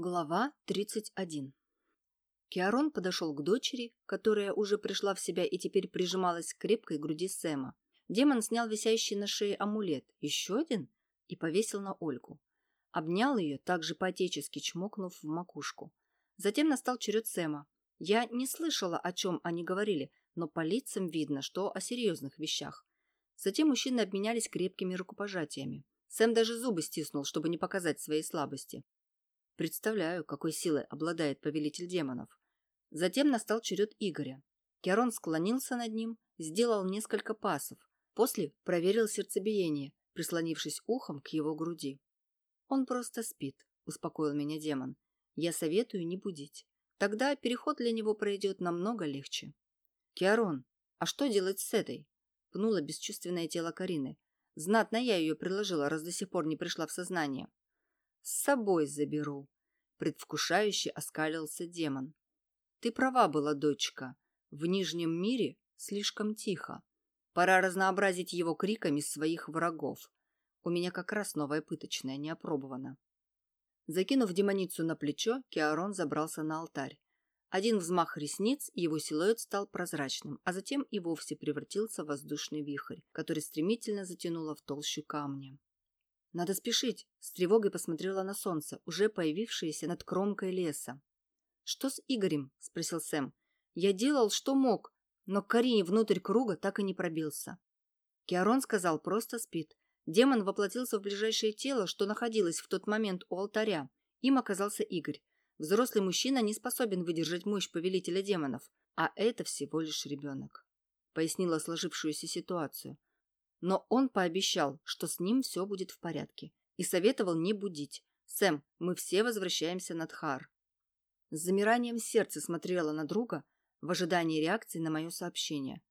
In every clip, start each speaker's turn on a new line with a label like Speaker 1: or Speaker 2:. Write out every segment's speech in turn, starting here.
Speaker 1: Глава 31 Киарон подошел к дочери, которая уже пришла в себя и теперь прижималась к крепкой груди Сэма. Демон снял висящий на шее амулет, еще один, и повесил на Ольгу. Обнял ее, также по-отечески чмокнув в макушку. Затем настал черед Сэма. Я не слышала, о чем они говорили, но по лицам видно, что о серьезных вещах. Затем мужчины обменялись крепкими рукопожатиями. Сэм даже зубы стиснул, чтобы не показать своей слабости. Представляю, какой силой обладает повелитель демонов. Затем настал черед Игоря. Керон склонился над ним, сделал несколько пасов, после проверил сердцебиение, прислонившись ухом к его груди. «Он просто спит», – успокоил меня демон. «Я советую не будить. Тогда переход для него пройдет намного легче». «Киарон, а что делать с этой?» – пнула бесчувственное тело Карины. Знатно я ее приложила, раз до сих пор не пришла в сознание. «С собой заберу», — предвкушающе оскалился демон. «Ты права была, дочка. В Нижнем мире слишком тихо. Пора разнообразить его криками своих врагов. У меня как раз новая пыточная не опробована». Закинув демоницу на плечо, Киарон забрался на алтарь. Один взмах ресниц, и его силуэт стал прозрачным, а затем и вовсе превратился в воздушный вихрь, который стремительно затянуло в толщу камня. «Надо спешить!» – с тревогой посмотрела на солнце, уже появившееся над кромкой леса. «Что с Игорем?» – спросил Сэм. «Я делал, что мог, но Карине внутрь круга так и не пробился». Киарон сказал, просто спит. Демон воплотился в ближайшее тело, что находилось в тот момент у алтаря. Им оказался Игорь. Взрослый мужчина не способен выдержать мощь повелителя демонов, а это всего лишь ребенок. Пояснила сложившуюся ситуацию. Но он пообещал, что с ним все будет в порядке, и советовал не будить. «Сэм, мы все возвращаемся на Дхар». С замиранием сердца смотрела на друга в ожидании реакции на мое сообщение.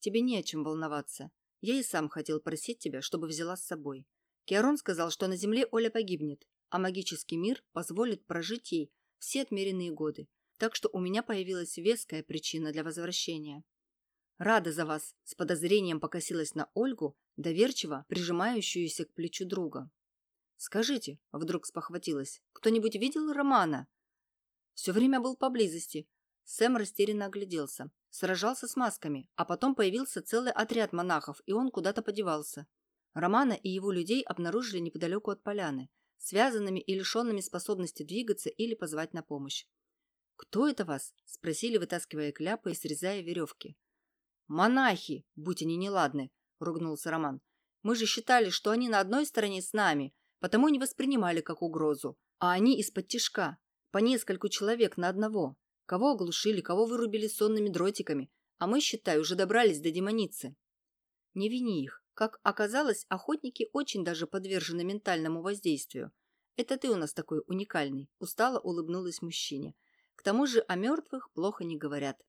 Speaker 1: «Тебе не о чем волноваться. Я и сам хотел просить тебя, чтобы взяла с собой. Киарон сказал, что на земле Оля погибнет, а магический мир позволит прожить ей все отмеренные годы, так что у меня появилась веская причина для возвращения. Рада за вас, с подозрением покосилась на Ольгу, доверчиво прижимающуюся к плечу друга. Скажите, вдруг спохватилась, кто-нибудь видел Романа? Все время был поблизости. Сэм растерянно огляделся. Сражался с масками, а потом появился целый отряд монахов, и он куда-то подевался. Романа и его людей обнаружили неподалеку от поляны, связанными и лишенными способности двигаться или позвать на помощь. «Кто это вас?» – спросили, вытаскивая кляпы и срезая веревки. «Монахи, будь они неладны», — ругнулся Роман. «Мы же считали, что они на одной стороне с нами, потому не воспринимали как угрозу. А они из-под тишка, по нескольку человек на одного. Кого оглушили, кого вырубили сонными дротиками, а мы, считай, уже добрались до демоницы». «Не вини их. Как оказалось, охотники очень даже подвержены ментальному воздействию. Это ты у нас такой уникальный», — устало улыбнулась мужчине. «К тому же о мертвых плохо не говорят.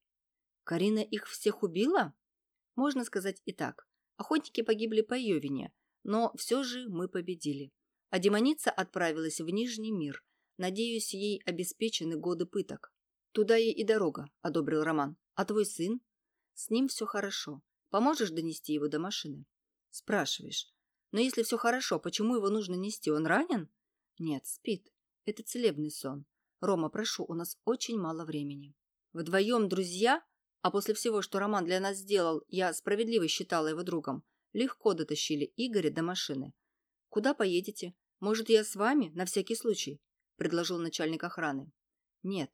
Speaker 1: Карина их всех убила? Можно сказать и так. Охотники погибли по ее вине, но все же мы победили. А демоница отправилась в Нижний мир. Надеюсь, ей обеспечены годы пыток. Туда ей и дорога, одобрил Роман. А твой сын? С ним все хорошо. Поможешь донести его до машины? Спрашиваешь. Но если все хорошо, почему его нужно нести? Он ранен? Нет, спит. Это целебный сон. Рома, прошу, у нас очень мало времени. Вдвоем друзья а после всего, что Роман для нас сделал, я справедливо считала его другом, легко дотащили Игоря до машины. «Куда поедете? Может, я с вами, на всякий случай?» – предложил начальник охраны. «Нет.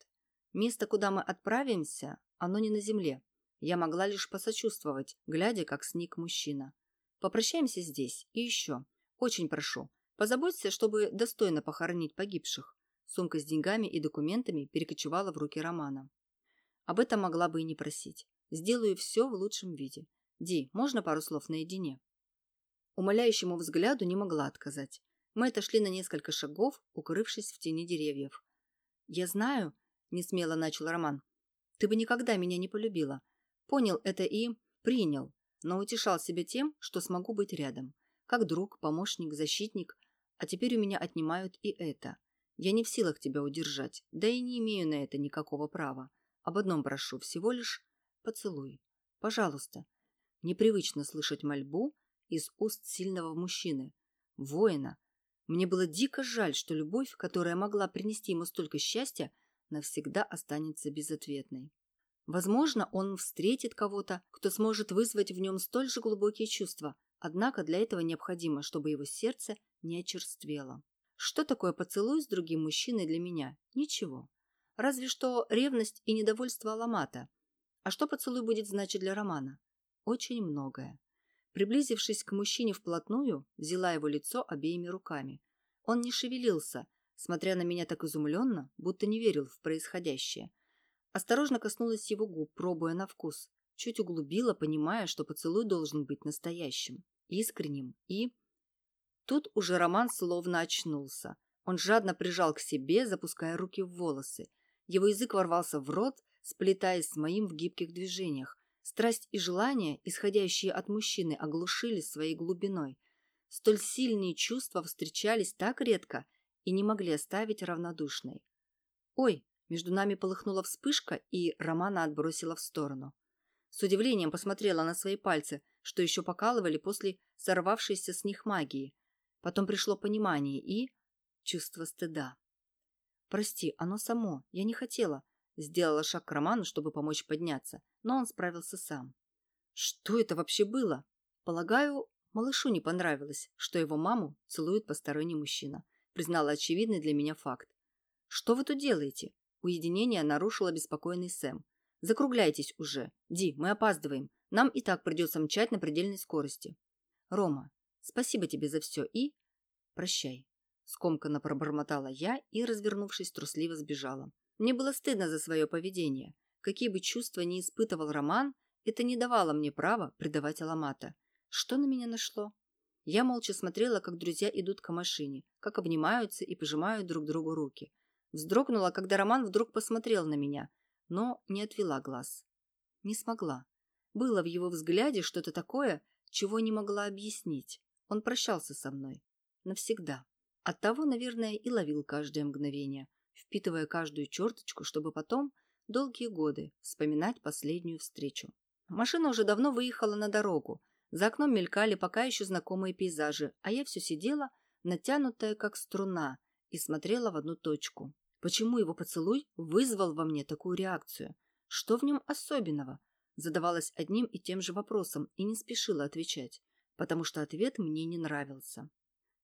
Speaker 1: Место, куда мы отправимся, оно не на земле. Я могла лишь посочувствовать, глядя, как сник мужчина. Попрощаемся здесь. И еще. Очень прошу, позаботься, чтобы достойно похоронить погибших». Сумка с деньгами и документами перекочевала в руки Романа. Об этом могла бы и не просить. Сделаю все в лучшем виде. Ди, можно пару слов наедине?» Умоляющему взгляду не могла отказать. Мы отошли на несколько шагов, укрывшись в тени деревьев. «Я знаю», — несмело начал Роман, — «ты бы никогда меня не полюбила. Понял это и принял, но утешал себя тем, что смогу быть рядом. Как друг, помощник, защитник. А теперь у меня отнимают и это. Я не в силах тебя удержать, да и не имею на это никакого права. Об одном прошу, всего лишь поцелуй. Пожалуйста. Непривычно слышать мольбу из уст сильного мужчины, воина. Мне было дико жаль, что любовь, которая могла принести ему столько счастья, навсегда останется безответной. Возможно, он встретит кого-то, кто сможет вызвать в нем столь же глубокие чувства, однако для этого необходимо, чтобы его сердце не очерствело. Что такое поцелуй с другим мужчиной для меня? Ничего. Разве что ревность и недовольство Аламата. А что поцелуй будет значить для Романа? Очень многое. Приблизившись к мужчине вплотную, взяла его лицо обеими руками. Он не шевелился, смотря на меня так изумленно, будто не верил в происходящее. Осторожно коснулась его губ, пробуя на вкус. Чуть углубила, понимая, что поцелуй должен быть настоящим, искренним и... Тут уже Роман словно очнулся. Он жадно прижал к себе, запуская руки в волосы. Его язык ворвался в рот, сплетаясь с моим в гибких движениях. Страсть и желание, исходящие от мужчины, оглушили своей глубиной. Столь сильные чувства встречались так редко и не могли оставить равнодушной. «Ой!» – между нами полыхнула вспышка, и Романа отбросила в сторону. С удивлением посмотрела на свои пальцы, что еще покалывали после сорвавшейся с них магии. Потом пришло понимание и... чувство стыда. «Прости, оно само. Я не хотела. Сделала шаг к Роману, чтобы помочь подняться, но он справился сам. Что это вообще было? Полагаю, малышу не понравилось, что его маму целует посторонний мужчина. Признала очевидный для меня факт. Что вы тут делаете? Уединение нарушил обеспокоенный Сэм. Закругляйтесь уже. Ди, мы опаздываем. Нам и так придется мчать на предельной скорости. Рома, спасибо тебе за все и... Прощай. Скомканно пробормотала я и, развернувшись, трусливо сбежала. Мне было стыдно за свое поведение. Какие бы чувства ни испытывал Роман, это не давало мне права предавать Аламата. Что на меня нашло? Я молча смотрела, как друзья идут к машине, как обнимаются и пожимают друг другу руки. Вздрогнула, когда Роман вдруг посмотрел на меня, но не отвела глаз. Не смогла. Было в его взгляде что-то такое, чего не могла объяснить. Он прощался со мной. Навсегда. Оттого, наверное, и ловил каждое мгновение – впитывая каждую черточку, чтобы потом, долгие годы, вспоминать последнюю встречу. Машина уже давно выехала на дорогу. За окном мелькали пока еще знакомые пейзажи, а я все сидела, натянутая как струна, и смотрела в одну точку. Почему его поцелуй вызвал во мне такую реакцию? Что в нем особенного? Задавалась одним и тем же вопросом и не спешила отвечать, потому что ответ мне не нравился.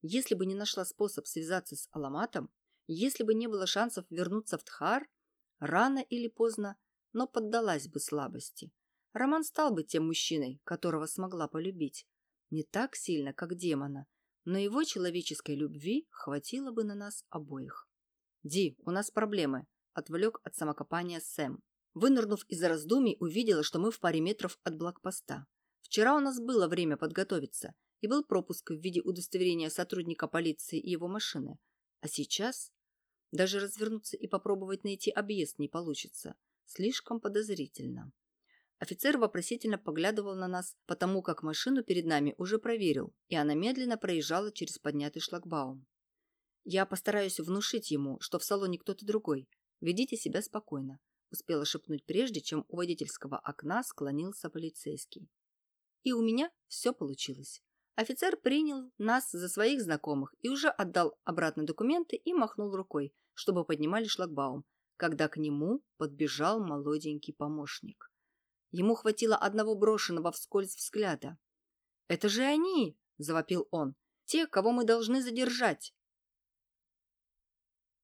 Speaker 1: Если бы не нашла способ связаться с Аламатом, если бы не было шансов вернуться в Тхар, рано или поздно, но поддалась бы слабости. Роман стал бы тем мужчиной, которого смогла полюбить. Не так сильно, как демона, но его человеческой любви хватило бы на нас обоих. «Ди, у нас проблемы», – отвлек от самокопания Сэм. Вынырнув из раздумий, увидела, что мы в паре метров от блокпоста. Вчера у нас было время подготовиться, и был пропуск в виде удостоверения сотрудника полиции и его машины. А сейчас даже развернуться и попробовать найти объезд не получится. Слишком подозрительно. Офицер вопросительно поглядывал на нас, потому как машину перед нами уже проверил, и она медленно проезжала через поднятый шлагбаум. «Я постараюсь внушить ему, что в салоне кто-то другой. Ведите себя спокойно», – успела шепнуть прежде, чем у водительского окна склонился полицейский. И у меня все получилось. Офицер принял нас за своих знакомых и уже отдал обратно документы и махнул рукой, чтобы поднимали шлагбаум, когда к нему подбежал молоденький помощник. Ему хватило одного брошенного вскользь взгляда. «Это же они!» – завопил он. «Те, кого мы должны задержать!»